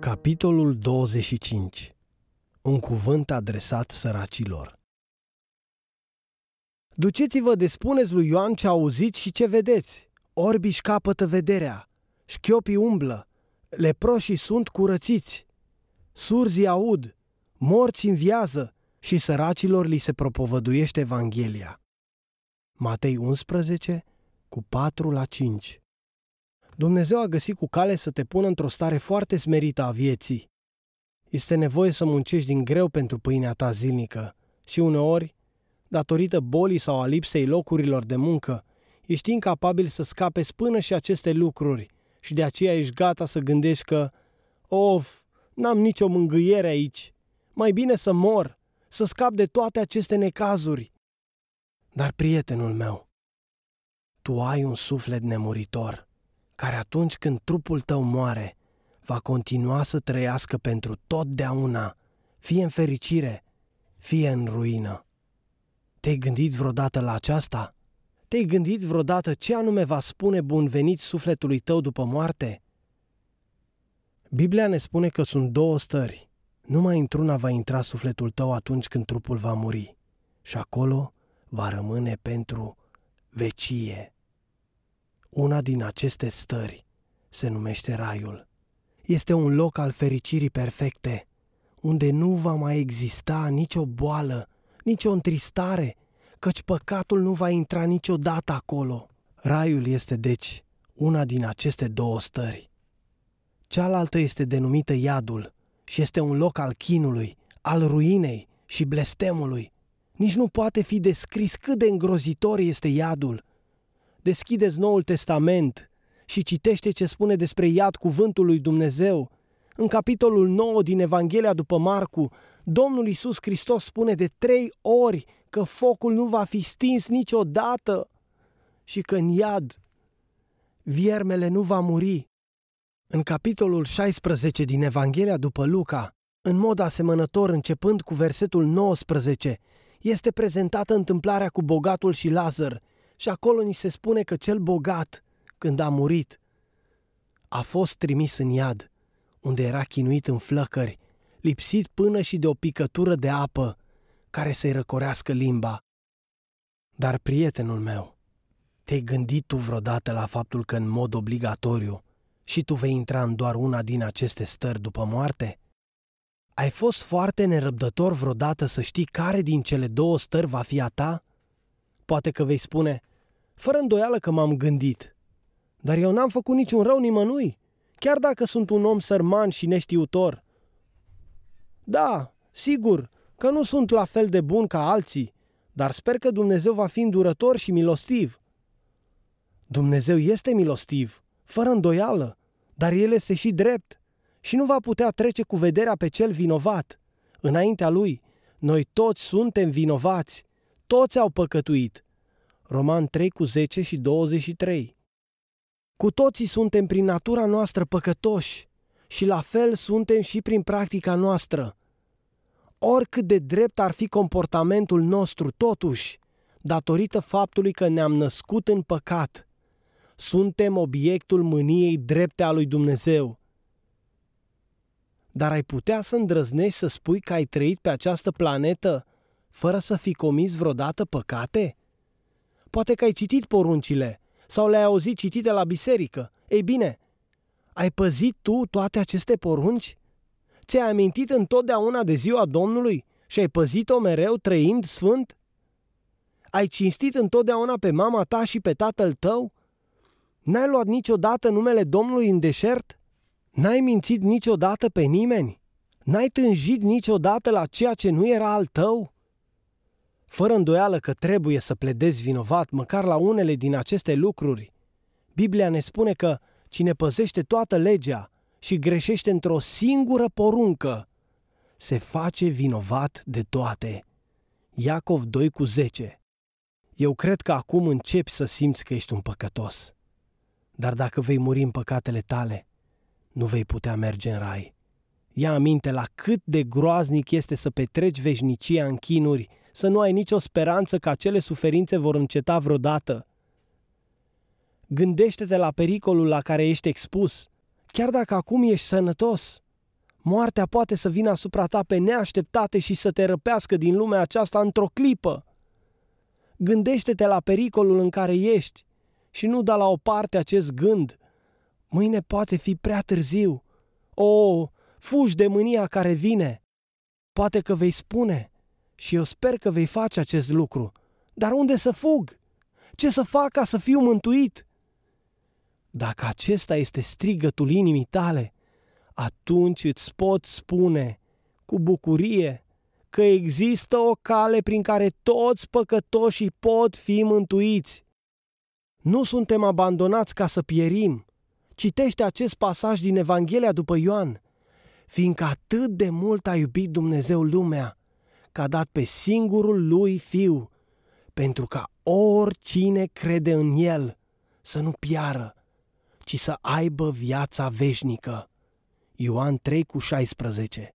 Capitolul 25 Un cuvânt adresat săracilor. Duceți-vă de spuneți lui Ioan ce auziți și ce vedeți. Orbii își capătă vederea, șchiopii umblă, leproșii sunt curățiți, surzii aud, morți înviază. Și săracilor li se propovăduiește Evanghelia. Matei 11, cu 4 la 5 Dumnezeu a găsit cu cale să te pună într-o stare foarte smerită a vieții. Este nevoie să muncești din greu pentru pâinea ta zilnică și uneori, datorită bolii sau a lipsei locurilor de muncă, ești incapabil să scape până și aceste lucruri și de aceea ești gata să gândești că, of, n-am nicio mângâiere aici, mai bine să mor, să scap de toate aceste necazuri. Dar, prietenul meu, tu ai un suflet nemuritor – care atunci când trupul tău moare, va continua să trăiască pentru totdeauna, fie în fericire, fie în ruină. Te-ai gândit vreodată la aceasta? Te-ai gândit vreodată ce anume va spune bun venit sufletului tău după moarte? Biblia ne spune că sunt două stări. Numai într-una va intra sufletul tău atunci când trupul va muri și acolo va rămâne pentru vecie. Una din aceste stări se numește raiul. Este un loc al fericirii perfecte, unde nu va mai exista nicio boală, nicio întristare, căci păcatul nu va intra niciodată acolo. Raiul este, deci, una din aceste două stări. Cealaltă este denumită iadul și este un loc al chinului, al ruinei și blestemului. Nici nu poate fi descris cât de îngrozitor este iadul – deschideți Noul Testament și citește ce spune despre iad cuvântul lui Dumnezeu. În capitolul 9 din Evanghelia după Marcu, Domnul Isus Hristos spune de trei ori că focul nu va fi stins niciodată și că în iad viermele nu va muri. În capitolul 16 din Evanghelia după Luca, în mod asemănător începând cu versetul 19, este prezentată întâmplarea cu bogatul și Lazar, și acolo ni se spune că cel bogat, când a murit, a fost trimis în iad, unde era chinuit în flăcări, lipsit până și de o picătură de apă care să-i răcorească limba. Dar, prietenul meu, te-ai gândit tu vreodată la faptul că în mod obligatoriu și tu vei intra în doar una din aceste stări după moarte? Ai fost foarte nerăbdător vreodată să știi care din cele două stări va fi a ta? Poate că vei spune, fără îndoială că m-am gândit. Dar eu n-am făcut niciun rău nimănui, chiar dacă sunt un om sărman și neștiutor. Da, sigur, că nu sunt la fel de bun ca alții, dar sper că Dumnezeu va fi îndurător și milostiv. Dumnezeu este milostiv, fără îndoială, dar El este și drept și nu va putea trece cu vederea pe cel vinovat. Înaintea Lui, noi toți suntem vinovați, toți au păcătuit – Roman 3 cu 10 și 23. Cu toții suntem prin natura noastră păcătoși și la fel suntem și prin practica noastră. Oricât de drept ar fi comportamentul nostru, totuși, datorită faptului că ne-am născut în păcat, suntem obiectul mâniei drepte a lui Dumnezeu. Dar ai putea să îndrăznești să spui că ai trăit pe această planetă fără să fi comis vreodată păcate? Poate că ai citit poruncile sau le-ai auzit citite la biserică. Ei bine, ai păzit tu toate aceste porunci? Ți-ai amintit întotdeauna de ziua Domnului și ai păzit-o mereu trăind sfânt? Ai cinstit întotdeauna pe mama ta și pe tatăl tău? N-ai luat niciodată numele Domnului în deșert? N-ai mințit niciodată pe nimeni? N-ai tânjit niciodată la ceea ce nu era al tău? Fără îndoială că trebuie să pledezi vinovat măcar la unele din aceste lucruri. Biblia ne spune că cine păzește toată legea și greșește într-o singură poruncă, se face vinovat de toate. Iacov 2 cu 10 Eu cred că acum începi să simți că ești un păcătos. Dar dacă vei muri în păcatele tale, nu vei putea merge în rai. Ia aminte la cât de groaznic este să petreci veșnicia în chinuri să nu ai nicio speranță că acele suferințe vor înceta vreodată. Gândește-te la pericolul la care ești expus, chiar dacă acum ești sănătos. Moartea poate să vină asupra ta pe neașteptate și să te răpească din lumea aceasta într-o clipă. Gândește-te la pericolul în care ești și nu da la o parte acest gând. Mâine poate fi prea târziu. O, fugi de mânia care vine. Poate că vei spune și eu sper că vei face acest lucru. Dar unde să fug? Ce să fac ca să fiu mântuit? Dacă acesta este strigătul inimii tale, atunci îți pot spune cu bucurie că există o cale prin care toți păcătoșii pot fi mântuiți. Nu suntem abandonați ca să pierim. Citește acest pasaj din Evanghelia după Ioan. Fiindcă atât de mult a iubit Dumnezeu lumea, că a dat pe singurul lui Fiu, pentru ca oricine crede în El să nu piară, ci să aibă viața veșnică. Ioan 3 cu 16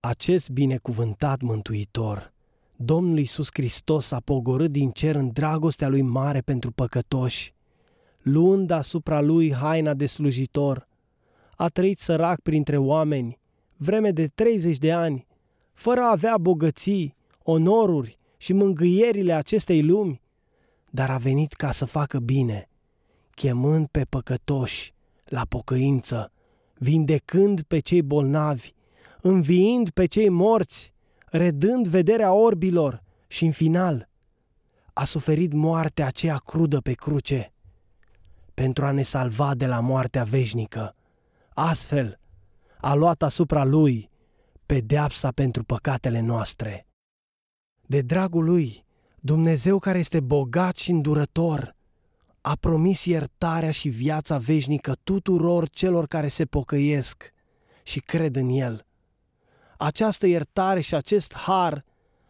Acest binecuvântat mântuitor, Domnul Iisus Hristos a pogorât din cer în dragostea lui mare pentru păcătoși, luând asupra lui haina de slujitor, a trăit sărac printre oameni, vreme de 30 de ani, fără a avea bogății, onoruri și mângâierile acestei lumi, dar a venit ca să facă bine, chemând pe păcătoși la pocăință, vindecând pe cei bolnavi, înviind pe cei morți, redând vederea orbilor și, în final, a suferit moartea aceea crudă pe cruce pentru a ne salva de la moartea veșnică. Astfel, a luat asupra lui pedeapsa pentru păcatele noastre. De dragul lui, Dumnezeu care este bogat și îndurător, a promis iertarea și viața veșnică tuturor celor care se pocăiesc și cred în El. Această iertare și acest har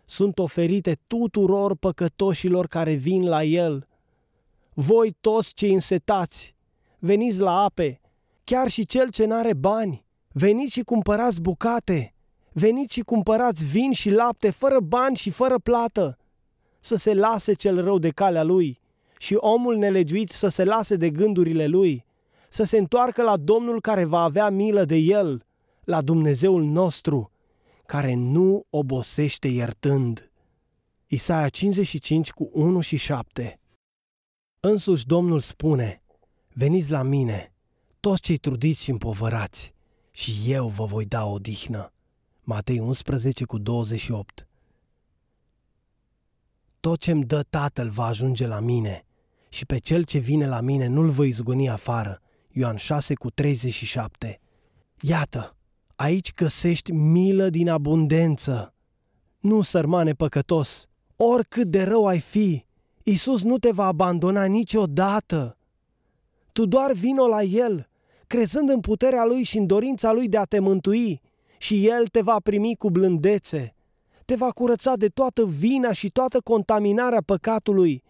sunt oferite tuturor păcătoșilor care vin la El. Voi toți cei însetați, veniți la ape, chiar și cel ce n-are bani, veniți și cumpărați bucate, veniți și cumpărați vin și lapte fără bani și fără plată, să se lase cel rău de calea lui și omul nelegiuit să se lase de gândurile lui, să se întoarcă la Domnul care va avea milă de el, la Dumnezeul nostru, care nu obosește iertând. Isaia 55 cu 1 și 7 Însuși Domnul spune, veniți la mine, toți cei trudiți și împovărați, și eu vă voi da odihnă. Matei 11 cu 28 Tot ce-mi dă Tatăl va ajunge la mine și pe cel ce vine la mine nu-l voi izgoni afară. Ioan 6 cu 37 Iată, aici găsești milă din abundență. Nu, sărmane păcătos, oricât de rău ai fi, Isus nu te va abandona niciodată. Tu doar vino la El, crezând în puterea Lui și în dorința Lui de a te mântui, și El te va primi cu blândețe. Te va curăța de toată vina și toată contaminarea păcatului.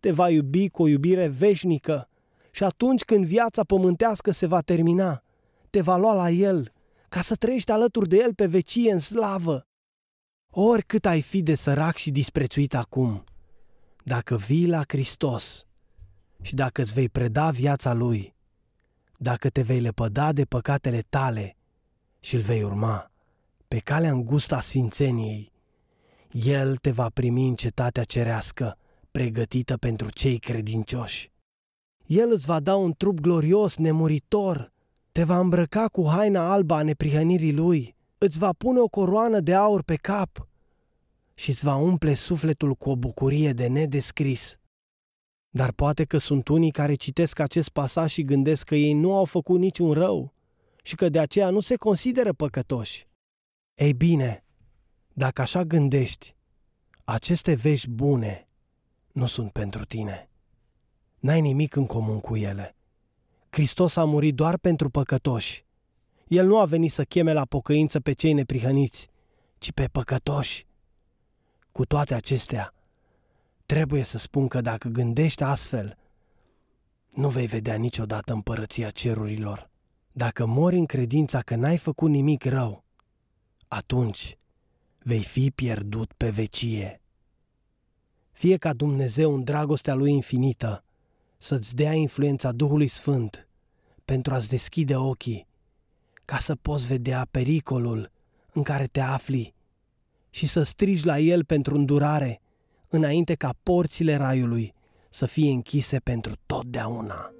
Te va iubi cu o iubire veșnică și atunci când viața pământească se va termina, te va lua la El ca să trăiești alături de El pe vecie în slavă. Oricât ai fi de sărac și disprețuit acum, dacă vii la Hristos și dacă îți vei preda viața Lui, dacă te vei lepăda de păcatele tale și îl vei urma pe calea îngustă a sfințeniei, El te va primi în cetatea cerească, pregătită pentru cei credincioși. El îți va da un trup glorios, nemuritor, te va îmbrăca cu haina albă a neprihănirii Lui, îți va pune o coroană de aur pe cap și îți va umple sufletul cu o bucurie de nedescris. Dar poate că sunt unii care citesc acest pasaj și gândesc că ei nu au făcut niciun rău și că de aceea nu se consideră păcătoși. Ei bine, dacă așa gândești, aceste vești bune nu sunt pentru tine. N-ai nimic în comun cu ele. Hristos a murit doar pentru păcătoși. El nu a venit să cheme la pocăință pe cei neprihăniți, ci pe păcătoși. Cu toate acestea, trebuie să spun că dacă gândești astfel, nu vei vedea niciodată împărăția cerurilor. Dacă mori în credința că n-ai făcut nimic rău, atunci vei fi pierdut pe vecie. Fie ca Dumnezeu în dragostea Lui infinită să-ți dea influența Duhului Sfânt pentru a-ți deschide ochii, ca să poți vedea pericolul în care te afli și să strigi la El pentru îndurare, înainte ca porțile raiului să fie închise pentru totdeauna.